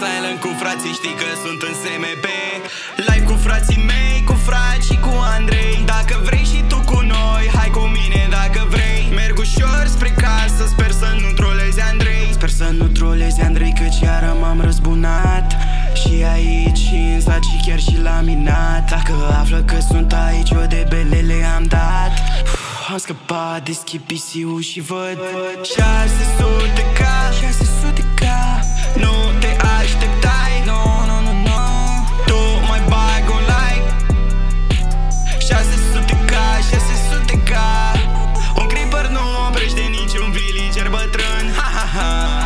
silent cu frații Știi că sunt în SMP Live cu frații mei Cu frați și cu Andrei. Dacă vrei și tu cu noi Hai cu mine dacă vrei. Merg ușor spre casă Sper să nu trolezi Andrei. Sper să nu trolezi Andrei Căci iară m-am răzbunat. Și aici și în sat și chiar și la minat. Dacă află că sunt aici Eu de belele am dat. Uf, Am scăpat, deschid PC-ul și văd. 600k 600k Nu high.